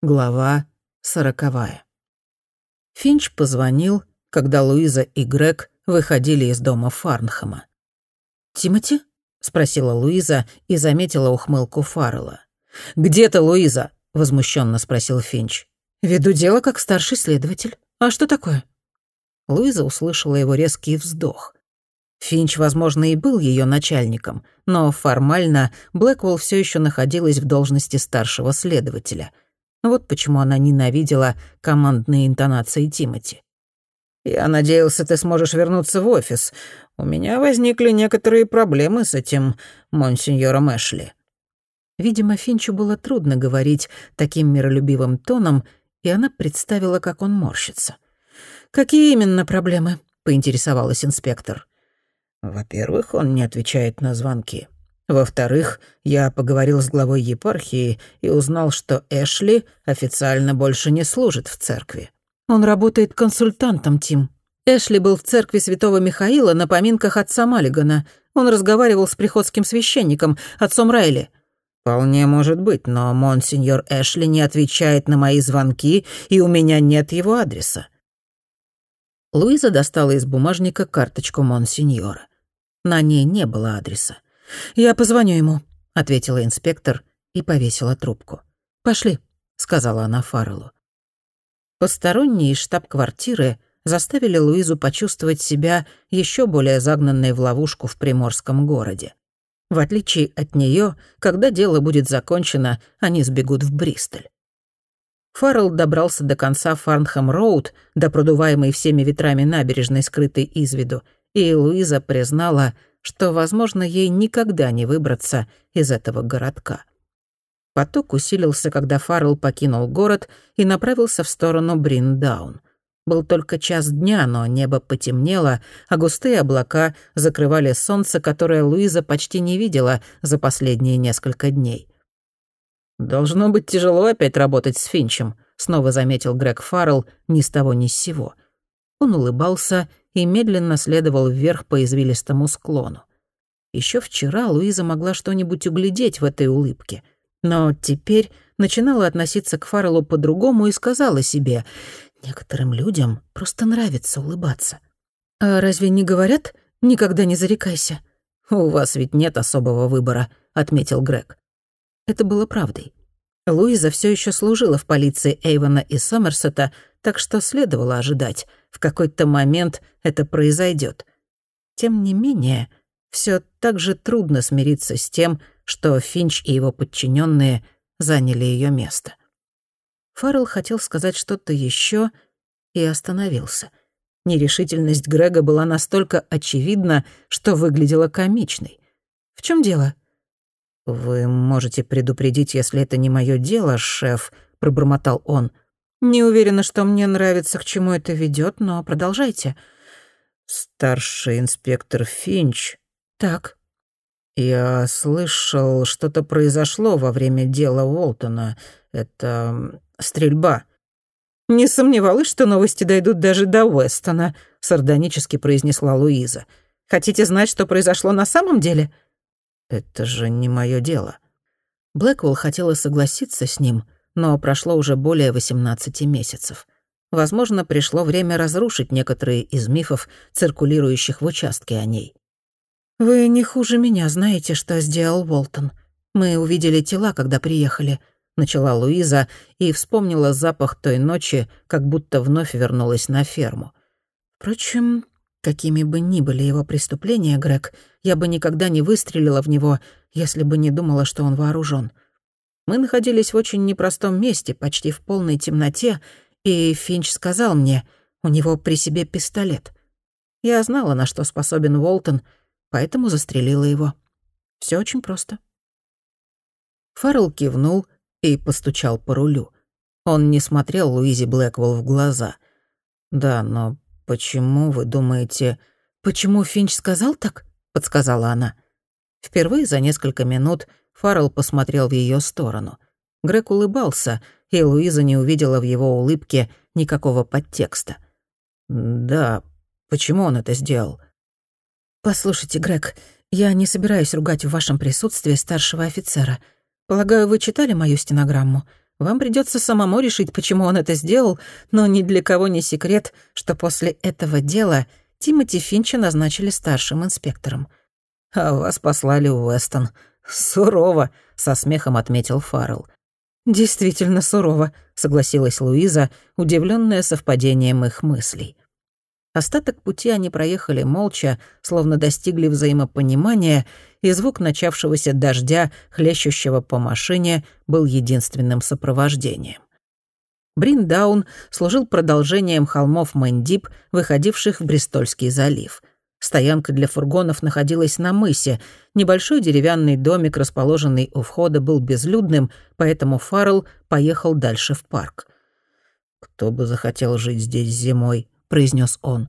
Глава сороковая. Финч позвонил, когда Луиза и Грег выходили из дома Фарнхэма. «Тимоти?» — спросила Луиза и заметила ухмылку Фаррелла. «Где ты, Луиза?» — возмущенно спросил Финч. «Веду дело как старший следователь. А что такое?» Луиза услышала его резкий вздох. Финч, возможно, и был ее начальником, но формально Блэквелл все еще находилась в должности старшего следователя — вот почему она ненавидела командные интонации Тимати. «Я надеялся, ты сможешь вернуться в офис. У меня возникли некоторые проблемы с этим монсеньором Эшли». Видимо, Финчу было трудно говорить таким миролюбивым тоном, и она представила, как он морщится. «Какие именно проблемы?» — поинтересовалась инспектор. «Во-первых, он не отвечает на звонки. Во-вторых, я поговорил с главой епархии и узнал, что Эшли официально больше не служит в церкви. Он работает консультантом, Тим. Эшли был в церкви святого Михаила на поминках отца Маллигана. Он разговаривал с приходским священником, отцом Райли. «Вполне может быть, но монсеньор Эшли не отвечает на мои звонки, и у меня нет его адреса». Луиза достала из бумажника карточку монсеньора. На ней не было адреса. «Я позвоню ему», — ответила инспектор и повесила трубку. «Пошли», — сказала она Фарреллу. Посторонние из штаб-квартиры заставили Луизу почувствовать себя еще более загнанной в ловушку в приморском городе. В отличие от нее, когда дело будет закончено, они сбегут в Бристоль. Фаррелл добрался до конца Фарнхэм-Роуд, до продуваемой всеми ветрами набережной, скрытой из виду, и Луиза признала, что, возможно, ей никогда не выбраться из этого городка. Поток усилился, когда Фаррелл покинул город и направился в сторону Бриндаун. Был только час дня, но небо потемнело, а густые облака закрывали солнце, которое Луиза почти не видела за последние несколько дней. «Должно быть тяжело опять работать с Финчем», — снова заметил Грег Фаррелл ни с того ни с сего. Он улыбался и медленно следовал вверх по извилистому склону. Еще вчера Луиза могла что-нибудь углядеть в этой улыбке, но теперь начинала относиться к Фарреллу по-другому и сказала себе, «Некоторым людям просто нравится улыбаться». «А разве не говорят, никогда не зарекайся?» «У вас ведь нет особого выбора», — отметил Грег. Это было правдой. Луиза все еще служила в полиции Эйвона и Сомерсета, так что следовало ожидать, в какой-то момент это произойдет. Тем не менее, все так же трудно смириться с тем, что Финч и его подчиненные заняли ее место. Фаррелл хотел сказать что-то еще и остановился. Нерешительность Грега была настолько очевидна, что выглядела комичной. «В чем дело?» «Вы можете предупредить, если это не мое дело, шеф», — пробормотал он. Не уверена, что мне нравится, к чему это ведет, но продолжайте. Старший инспектор Финч. Так. Я слышал, что-то произошло во время дела Уолтона. Это стрельба. Не сомневалась, что новости дойдут даже до Уэстона, сардонически произнесла Луиза. Хотите знать, что произошло на самом деле? Это же не мое дело. Блэквелл хотела согласиться с ним — но прошло уже более 18 месяцев. Возможно, пришло время разрушить некоторые из мифов, циркулирующих в участке о ней. «Вы не хуже меня знаете, что сделал Уолтон. Мы увидели тела, когда приехали», — начала Луиза и вспомнила запах той ночи, как будто вновь вернулась на ферму. Впрочем, какими бы ни были его преступления, Грег, я бы никогда не выстрелила в него, если бы не думала, что он вооружен. Мы находились в очень непростом месте, почти в полной темноте, и Финч сказал мне, у него при себе пистолет. Я знала, на что способен Уолтон, поэтому застрелила его. Все очень просто. Фаррелл кивнул и постучал по рулю. Он не смотрел Луизе Блэквелл в глаза. «Да, но почему вы думаете...» «Почему Финч сказал так?» — подсказала она. Впервые за несколько минут Фаррелл посмотрел в ее сторону. Грег улыбался, и Луиза не увидела в его улыбке никакого подтекста. «Да, почему он это сделал?» «Послушайте, Грег, я не собираюсь ругать в вашем присутствии старшего офицера. Полагаю, вы читали мою стенограмму? Вам придется самому решить, почему он это сделал, но ни для кого не секрет, что после этого дела Тимоти Финча назначили старшим инспектором. А вас послали в Уэстон. Сурово, со смехом отметил Фаррелл. Действительно сурово, согласилась Луиза, удивленная совпадением их мыслей. Остаток пути они проехали молча, словно достигли взаимопонимания, и звук начавшегося дождя, хлещущего по машине, был единственным сопровождением. Бриндаун служил продолжением холмов Мэндип, выходивших в Бристольский залив. Стоянка для фургонов находилась на мысе. Небольшой деревянный домик, расположенный у входа, был безлюдным, поэтому Фаррелл поехал дальше в парк. «Кто бы захотел жить здесь зимой?» — произнес он.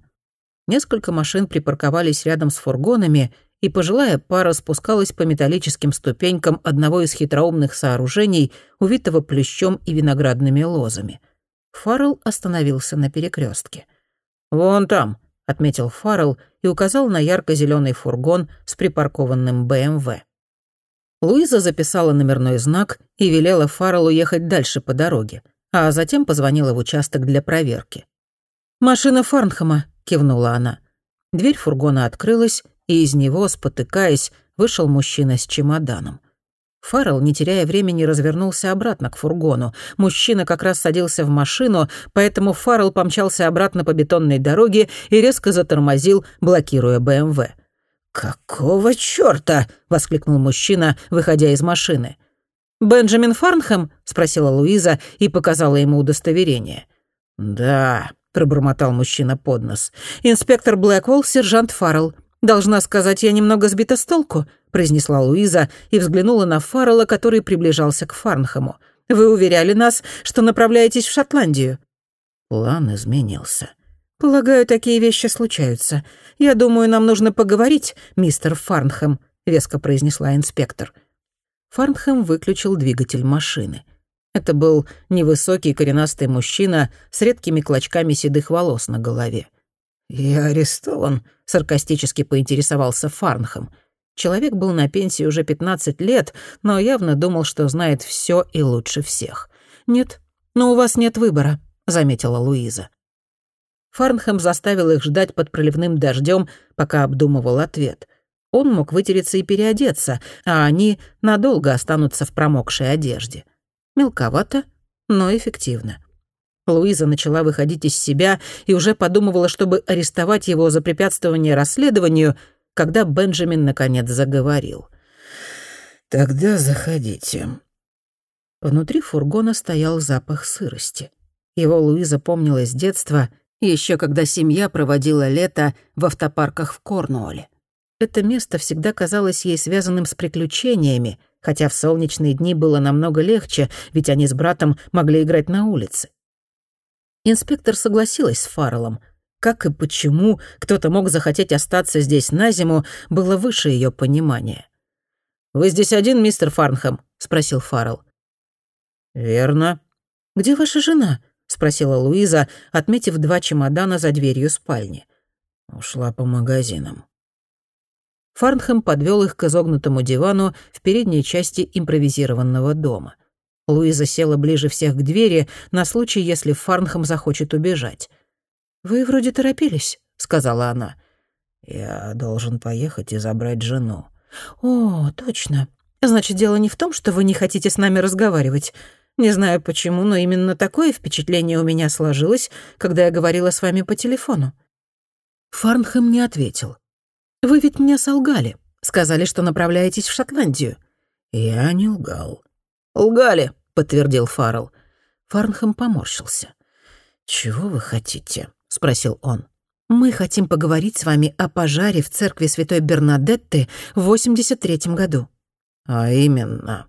Несколько машин припарковались рядом с фургонами, и пожилая пара спускалась по металлическим ступенькам одного из хитроумных сооружений, увитого плющом и виноградными лозами. Фаррелл остановился на перекрестке. «Вон там», — отметил Фаррелл и указал на ярко зеленый фургон с припаркованным БМВ. Луиза записала номерной знак и велела Фарреллу ехать дальше по дороге, а затем позвонила в участок для проверки. «Машина Фарнхама», — кивнула она. Дверь фургона открылась, и из него, спотыкаясь, вышел мужчина с чемоданом. Фаррелл, не теряя времени, развернулся обратно к фургону. Мужчина как раз садился в машину, поэтому Фаррелл помчался обратно по бетонной дороге и резко затормозил, блокируя БМВ. «Какого чёрта?» — воскликнул мужчина, выходя из машины. «Бенджамин Фарнхэм?» — спросила Луиза и показала ему удостоверение. «Да», — пробормотал мужчина под нос. «Инспектор Блэквелл, сержант Фаррелл. Должна сказать, я немного сбита с толку», — произнесла Луиза и взглянула на Фаррелла, который приближался к Фарнхэму. «Вы уверяли нас, что направляетесь в Шотландию». План изменился. «Полагаю, такие вещи случаются. Я думаю, нам нужно поговорить, мистер Фарнхэм», — веско произнесла инспектор. Фарнхэм выключил двигатель машины. Это был невысокий коренастый мужчина с редкими клочками седых волос на голове. «Я арестован», — саркастически поинтересовался Фарнхэм. Человек был на пенсии уже 15 лет, но явно думал, что знает все и лучше всех. «Нет, но у вас нет выбора», — заметила Луиза. Фарнхэм заставил их ждать под проливным дождем, пока обдумывал ответ. Он мог вытереться и переодеться, а они надолго останутся в промокшей одежде. Мелковато, но эффективно. Луиза начала выходить из себя и уже подумывала, чтобы арестовать его за препятствование расследованию, когда Бенджамин наконец заговорил. «Тогда заходите». Внутри фургона стоял запах сырости. Его Луиза помнила с детства, еще когда семья проводила лето в автопарках в Корнуолле. Это место всегда казалось ей связанным с приключениями, хотя в солнечные дни было намного легче, ведь они с братом могли играть на улице. Инспектор согласилась с Фарреллом. Как и почему кто-то мог захотеть остаться здесь на зиму, было выше ее понимания. «Вы здесь один, мистер Фарнхэм?» — спросил Фаррелл. «Верно». «Где ваша жена?» — спросила Луиза, отметив два чемодана за дверью спальни. «Ушла по магазинам». Фарнхэм подвел их к изогнутому дивану в передней части импровизированного дома. Луиза села ближе всех к двери на случай, если Фарнхэм захочет убежать. «Вы вроде торопились», — сказала она. «Я должен поехать и забрать жену». «О, точно. Значит, дело не в том, что вы не хотите с нами разговаривать. Не знаю почему, но именно такое впечатление у меня сложилось, когда я говорила с вами по телефону». Фарнхэм не ответил. «Вы ведь мне солгали. Сказали, что направляетесь в Шотландию». «Я не лгал». «Лгали», — подтвердил Фаррелл. Фарнхэм поморщился. «Чего вы хотите?» — спросил он. «Мы хотим поговорить с вами о пожаре в церкви Святой Бернадетты в 83-м году». «А именно?»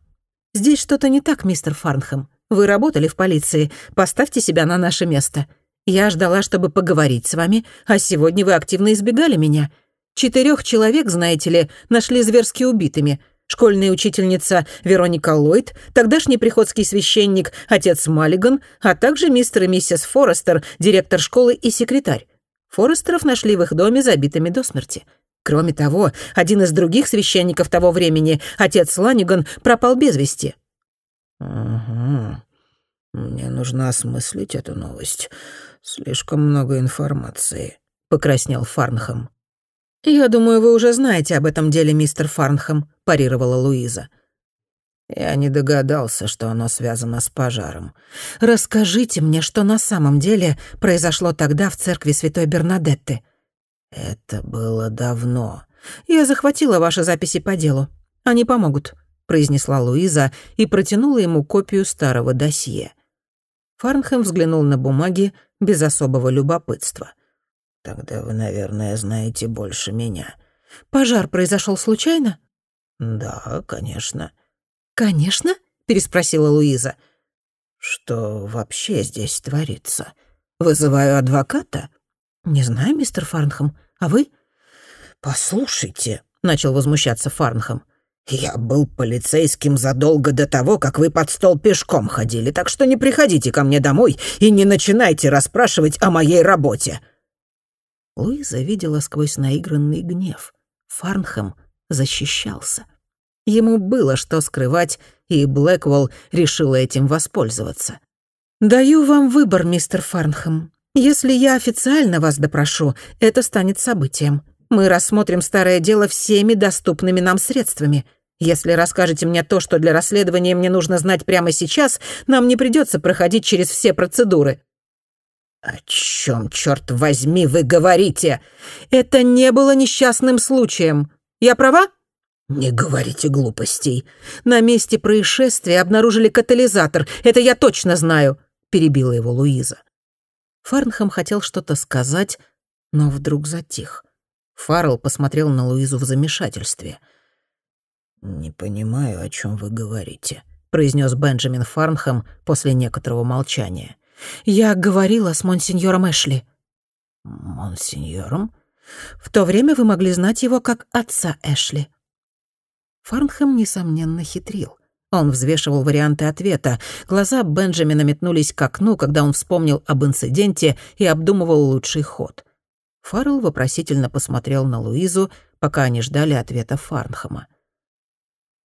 «Здесь что-то не так, мистер Фарнхэм. Вы работали в полиции. Поставьте себя на наше место. Я ждала, чтобы поговорить с вами, а сегодня вы активно избегали меня. Четырех человек, знаете ли, нашли зверски убитыми. Школьная учительница Вероника Ллойд, тогдашний приходский священник отец Маллиган, а также мистер и миссис Форестер, директор школы и секретарь. Форестеров нашли в их доме забитыми до смерти. Кроме того, один из других священников того времени, отец Ланиган, пропал без вести. «Угу. «Мне нужно осмыслить эту новость. Слишком много информации», — покраснел Фарнхэм. «Я думаю, вы уже знаете об этом деле, мистер Фарнхэм», — парировала Луиза. Я не догадался, что оно связано с пожаром. Расскажите мне, что на самом деле произошло тогда в церкви Святой Бернадетты. Это было давно. Я захватила ваши записи по делу. Они помогут, произнесла Луиза и протянула ему копию старого досье. Фарнхэм взглянул на бумаги без особого любопытства. Тогда вы, наверное, знаете больше меня. Пожар произошел случайно? Да, конечно. «Конечно?» — переспросила Луиза. «Что вообще здесь творится? Вызываю адвоката?» «Не знаю, мистер Фарнхэм. А вы?» «Послушайте», — начал возмущаться Фарнхэм. «Я был полицейским задолго до того, как вы под стол пешком ходили, так что не приходите ко мне домой и не начинайте расспрашивать о моей работе». Луиза видела сквозь наигранный гнев. Фарнхэм защищался. Ему было что скрывать, и Блэквелл решила этим воспользоваться. «Даю вам выбор, мистер Фарнхэм. Если я официально вас допрошу, это станет событием. Мы рассмотрим старое дело всеми доступными нам средствами. Если расскажете мне то, что для расследования мне нужно знать прямо сейчас, нам не придется проходить через все процедуры». «О чем, черт возьми, вы говорите?» «Это не было несчастным случаем. Я права?» «Не говорите глупостей». «На месте происшествия обнаружили катализатор. Это я точно знаю», — перебила его Луиза. Фарнхэм хотел что-то сказать, но вдруг затих. Фаррелл посмотрел на Луизу в замешательстве. «Не понимаю, о чем вы говорите», — произнес Бенджамин Фарнхэм после некоторого молчания. «Я говорила с монсеньором Эшли». «Монсеньором?» «В то время вы могли знать его как отца Эшли». Фарнхэм, несомненно, хитрил. Он взвешивал варианты ответа. Глаза Бенджамина метнулись к окну, когда он вспомнил об инциденте и обдумывал лучший ход. Фаррелл вопросительно посмотрел на Луизу, пока они ждали ответа Фарнхэма.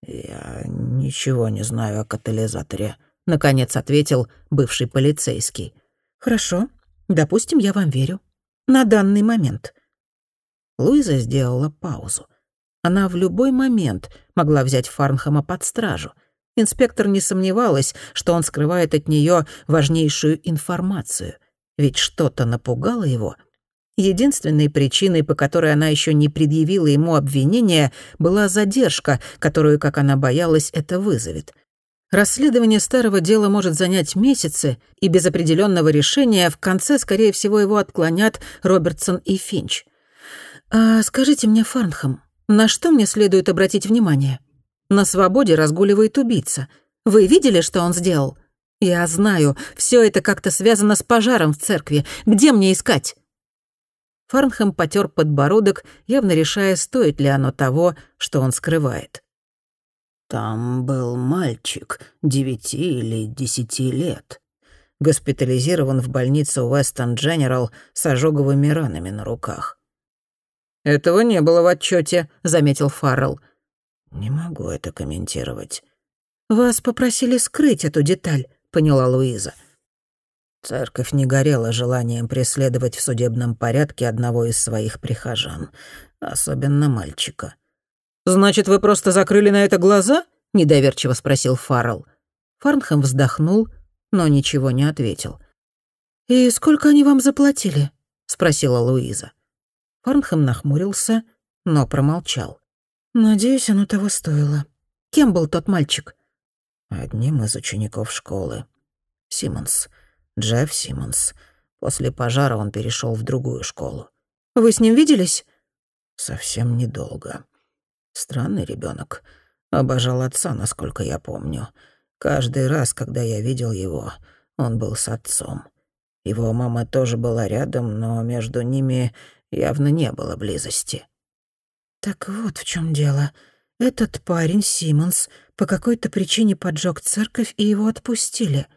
«Я ничего не знаю о катализаторе», — наконец ответил бывший полицейский. «Хорошо. Допустим, я вам верю. На данный момент». Луиза сделала паузу. Она в любой момент могла взять Фарнхэма под стражу. Инспектор не сомневалась, что он скрывает от нее важнейшую информацию. Ведь что-то напугало его. Единственной причиной, по которой она еще не предъявила ему обвинения, была задержка, которую, как она боялась, это вызовет. Расследование старого дела может занять месяцы, и без определенного решения в конце, скорее всего, его отклонят Робертсон и Финч. «А скажите мне, Фарнхэм, на что мне следует обратить внимание? На свободе разгуливает убийца. Вы видели, что он сделал? Я знаю, все это как-то связано с пожаром в церкви. Где мне искать?» Фарнхэм потер подбородок, явно решая, стоит ли оно того, что он скрывает. «Там был мальчик, девяти или десяти лет. Госпитализирован в больницу Western General с ожоговыми ранами на руках. «Этого не было в отчете, заметил Фаррелл. «Не могу это комментировать». «Вас попросили скрыть эту деталь», — поняла Луиза. Церковь не горела желанием преследовать в судебном порядке одного из своих прихожан, особенно мальчика. «Значит, вы просто закрыли на это глаза?» — недоверчиво спросил Фаррелл. Фарнхэм вздохнул, но ничего не ответил. «И сколько они вам заплатили?» — спросила Луиза. Фарнхэм нахмурился, но промолчал. «Надеюсь, оно того стоило. Кем был тот мальчик?» «Одним из учеников школы. Симмонс. Джефф Симмонс. После пожара он перешел в другую школу». «Вы с ним виделись?» «Совсем недолго. Странный ребенок. Обожал отца, насколько я помню. Каждый раз, когда я видел его, он был с отцом. Его мама тоже была рядом, но между ними явно не было близости. «Так вот в чем дело. Этот парень, Симмонс, по какой-то причине поджег церковь, и его отпустили».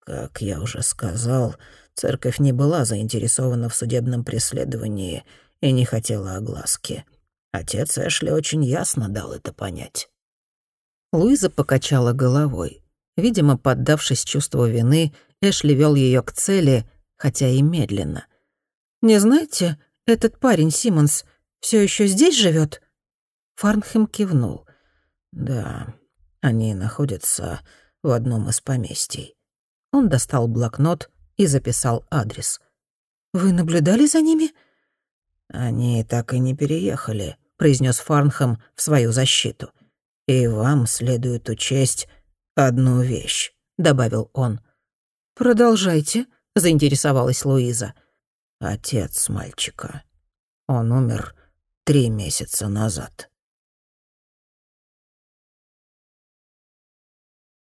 «Как я уже сказал, церковь не была заинтересована в судебном преследовании и не хотела огласки. Отец Эшли очень ясно дал это понять». Луиза покачала головой. Видимо, поддавшись чувству вины, Эшли вел ее к цели, хотя и медленно. «Не знаете, этот парень Симмонс все еще здесь живет? Фарнхэм кивнул. «Да, они находятся в одном из поместий». Он достал блокнот и записал адрес. «Вы наблюдали за ними?» «Они так и не переехали», — произнес Фарнхэм в свою защиту. «И вам следует учесть одну вещь», — добавил он. «Продолжайте», — заинтересовалась Луиза. «Отец мальчика. Он умер три месяца назад».